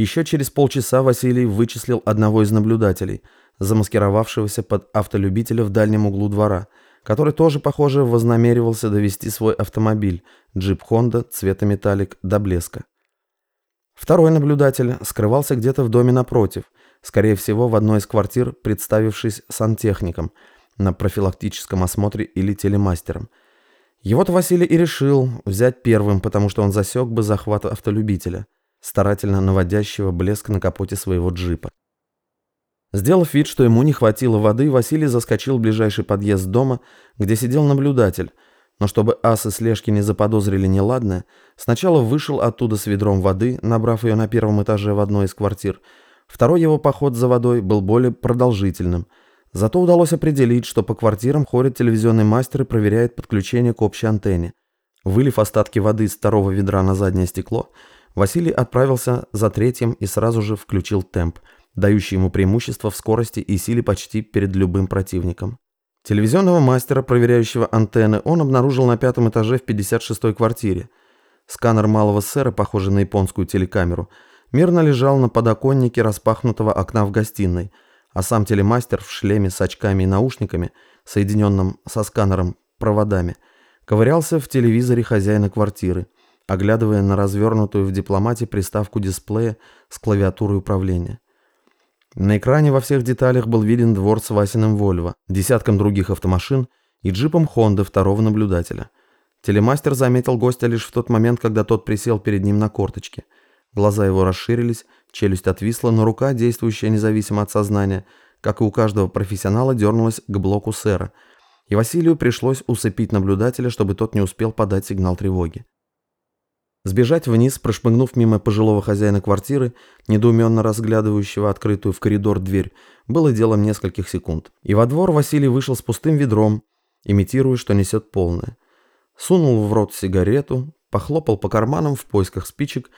Еще через полчаса Василий вычислил одного из наблюдателей, замаскировавшегося под автолюбителя в дальнем углу двора, который тоже, похоже, вознамеривался довести свой автомобиль, джип Honda цвета металлик, до блеска. Второй наблюдатель скрывался где-то в доме напротив, скорее всего, в одной из квартир, представившись сантехником на профилактическом осмотре или телемастером. Его-то Василий и решил взять первым, потому что он засек бы захват автолюбителя, старательно наводящего блеск на капоте своего джипа. Сделав вид, что ему не хватило воды, Василий заскочил в ближайший подъезд дома, где сидел наблюдатель, но чтобы асы слежки не заподозрили неладное, сначала вышел оттуда с ведром воды, набрав ее на первом этаже в одной из квартир. Второй его поход за водой был более продолжительным – Зато удалось определить, что по квартирам ходит телевизионный мастер и проверяет подключение к общей антенне. Вылив остатки воды из второго ведра на заднее стекло, Василий отправился за третьим и сразу же включил темп, дающий ему преимущество в скорости и силе почти перед любым противником. Телевизионного мастера, проверяющего антенны, он обнаружил на пятом этаже в 56-й квартире. Сканер малого сэра, похожий на японскую телекамеру, мирно лежал на подоконнике распахнутого окна в гостиной – а сам телемастер в шлеме с очками и наушниками, соединенным со сканером проводами, ковырялся в телевизоре хозяина квартиры, оглядывая на развернутую в дипломате приставку дисплея с клавиатурой управления. На экране во всех деталях был виден двор с Васиным Вольво, десятком других автомашин и джипом Хонды второго наблюдателя. Телемастер заметил гостя лишь в тот момент, когда тот присел перед ним на корточки. Глаза его расширились, Челюсть отвисла, но рука, действующая независимо от сознания, как и у каждого профессионала, дернулась к блоку сэра, и Василию пришлось усыпить наблюдателя, чтобы тот не успел подать сигнал тревоги. Сбежать вниз, прошмыгнув мимо пожилого хозяина квартиры, недоуменно разглядывающего открытую в коридор дверь, было делом нескольких секунд. И во двор Василий вышел с пустым ведром, имитируя, что несет полное. Сунул в рот сигарету, похлопал по карманам в поисках спичек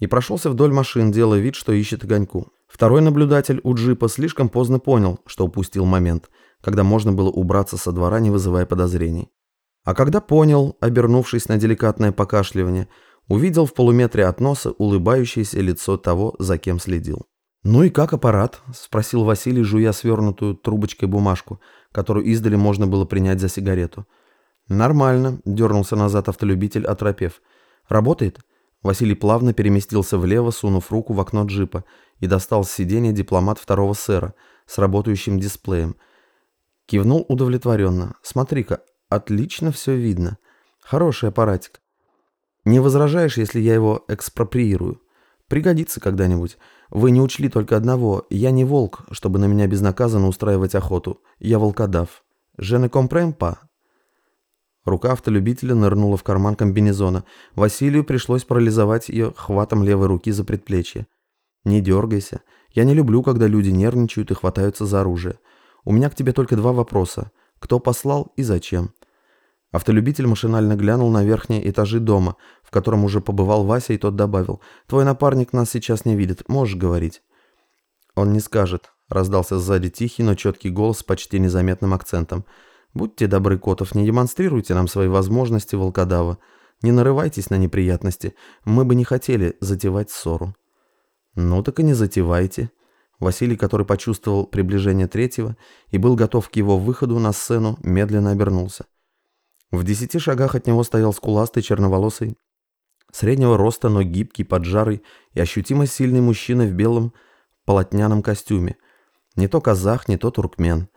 и прошелся вдоль машин, делая вид, что ищет огоньку. Второй наблюдатель у джипа слишком поздно понял, что упустил момент, когда можно было убраться со двора, не вызывая подозрений. А когда понял, обернувшись на деликатное покашливание, увидел в полуметре от носа улыбающееся лицо того, за кем следил. «Ну и как аппарат?» – спросил Василий, жуя свернутую трубочкой бумажку, которую издали можно было принять за сигарету. «Нормально», – дернулся назад автолюбитель, оторопев. «Работает?» Василий плавно переместился влево, сунув руку в окно джипа, и достал с сиденья дипломат второго сэра с работающим дисплеем. Кивнул удовлетворенно. «Смотри-ка, отлично все видно. Хороший аппаратик. Не возражаешь, если я его экспроприирую? Пригодится когда-нибудь. Вы не учли только одного. Я не волк, чтобы на меня безнаказанно устраивать охоту. Я волкодав. Comprends pas. Рука автолюбителя нырнула в карман комбинезона. Василию пришлось парализовать ее хватом левой руки за предплечье. «Не дергайся. Я не люблю, когда люди нервничают и хватаются за оружие. У меня к тебе только два вопроса. Кто послал и зачем?» Автолюбитель машинально глянул на верхние этажи дома, в котором уже побывал Вася, и тот добавил. «Твой напарник нас сейчас не видит. Можешь говорить?» «Он не скажет», — раздался сзади тихий, но четкий голос с почти незаметным акцентом. Будьте добры, Котов, не демонстрируйте нам свои возможности волкодава. Не нарывайтесь на неприятности. Мы бы не хотели затевать ссору. Ну так и не затевайте. Василий, который почувствовал приближение третьего и был готов к его выходу на сцену, медленно обернулся. В десяти шагах от него стоял скуластый черноволосый, среднего роста, но гибкий, поджарый и ощутимо сильный мужчина в белом полотняном костюме. Не то казах, не то туркмен.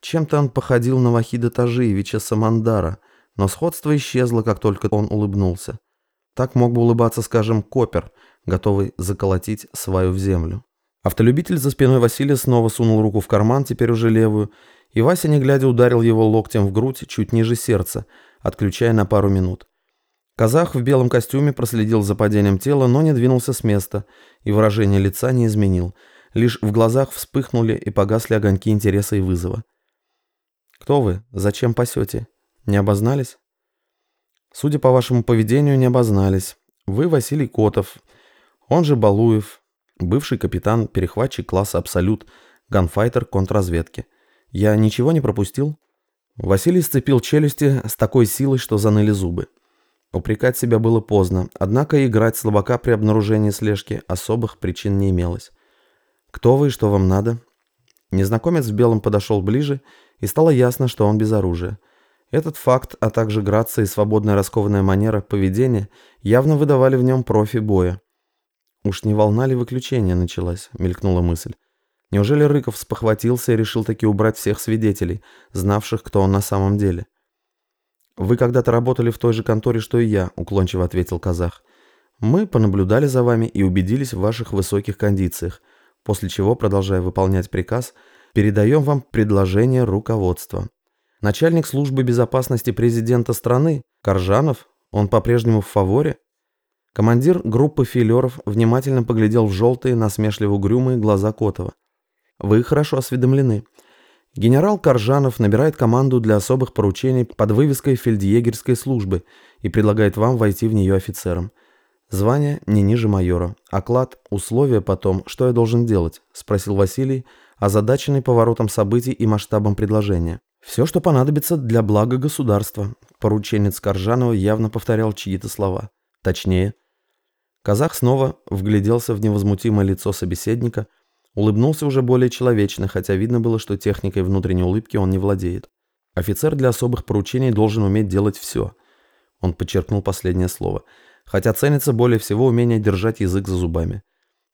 Чем-то он походил на Вахида Тажиевича Самандара, но сходство исчезло, как только он улыбнулся. Так мог бы улыбаться, скажем, Копер, готовый заколотить свою в землю. Автолюбитель за спиной Василия снова сунул руку в карман, теперь уже левую, и Вася, не глядя, ударил его локтем в грудь чуть ниже сердца, отключая на пару минут. Казах в белом костюме проследил за падением тела, но не двинулся с места, и выражение лица не изменил. Лишь в глазах вспыхнули и погасли огоньки интереса и вызова. Кто вы? Зачем пасете? Не обознались? Судя по вашему поведению, не обознались. Вы Василий Котов, он же Балуев, бывший капитан-перехватчик класса «Абсолют», ганфайтер контрразведки. Я ничего не пропустил? Василий сцепил челюсти с такой силой, что заныли зубы. Упрекать себя было поздно, однако играть слабака при обнаружении слежки особых причин не имелось. «Кто вы и что вам надо?» Незнакомец в белом подошел ближе, и стало ясно, что он без оружия. Этот факт, а также грация и свободная раскованная манера поведения явно выдавали в нем профи боя. «Уж не волна ли выключения началась?» — мелькнула мысль. Неужели Рыков спохватился и решил таки убрать всех свидетелей, знавших, кто он на самом деле? «Вы когда-то работали в той же конторе, что и я», — уклончиво ответил казах. «Мы понаблюдали за вами и убедились в ваших высоких кондициях, после чего, продолжая выполнять приказ, передаем вам предложение руководства. Начальник службы безопасности президента страны, Коржанов, он по-прежнему в фаворе?» Командир группы филеров внимательно поглядел в желтые, насмешливо угрюмые глаза Котова. Вы хорошо осведомлены. Генерал Коржанов набирает команду для особых поручений под вывеской фельдъегерской службы и предлагает вам войти в нее офицером. Звание не ниже майора. Оклад, условия потом, что я должен делать? Спросил Василий, озадаченный поворотом событий и масштабом предложения. Все, что понадобится для блага государства. Порученец Коржанова явно повторял чьи-то слова. Точнее. Казах снова вгляделся в невозмутимое лицо собеседника – Улыбнулся уже более человечно, хотя видно было, что техникой внутренней улыбки он не владеет. Офицер для особых поручений должен уметь делать все. Он подчеркнул последнее слово. Хотя ценится более всего умение держать язык за зубами.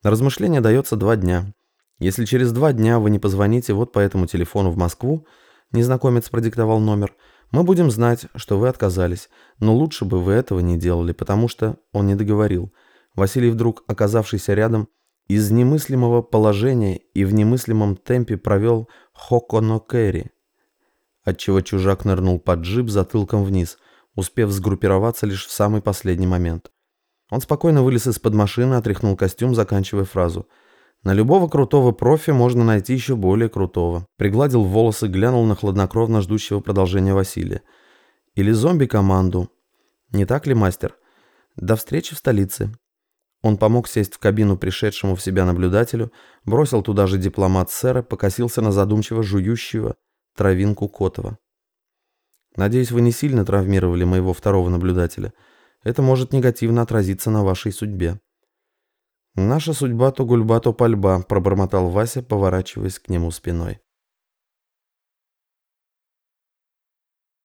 На размышление дается два дня. Если через два дня вы не позвоните вот по этому телефону в Москву, незнакомец продиктовал номер, мы будем знать, что вы отказались, но лучше бы вы этого не делали, потому что он не договорил. Василий вдруг, оказавшийся рядом, из немыслимого положения и в немыслимом темпе провел Хоконо-Кэрри, отчего чужак нырнул под джип затылком вниз, успев сгруппироваться лишь в самый последний момент. Он спокойно вылез из-под машины, отряхнул костюм, заканчивая фразу. На любого крутого профи можно найти еще более крутого. Пригладил волосы, глянул на хладнокровно ждущего продолжения Василия. Или зомби-команду. Не так ли, мастер? До встречи в столице. Он помог сесть в кабину пришедшему в себя наблюдателю, бросил туда же дипломат сэра, покосился на задумчиво жующего травинку Котова. «Надеюсь, вы не сильно травмировали моего второго наблюдателя. Это может негативно отразиться на вашей судьбе». «Наша судьба то гульба, то пальба», — пробормотал Вася, поворачиваясь к нему спиной.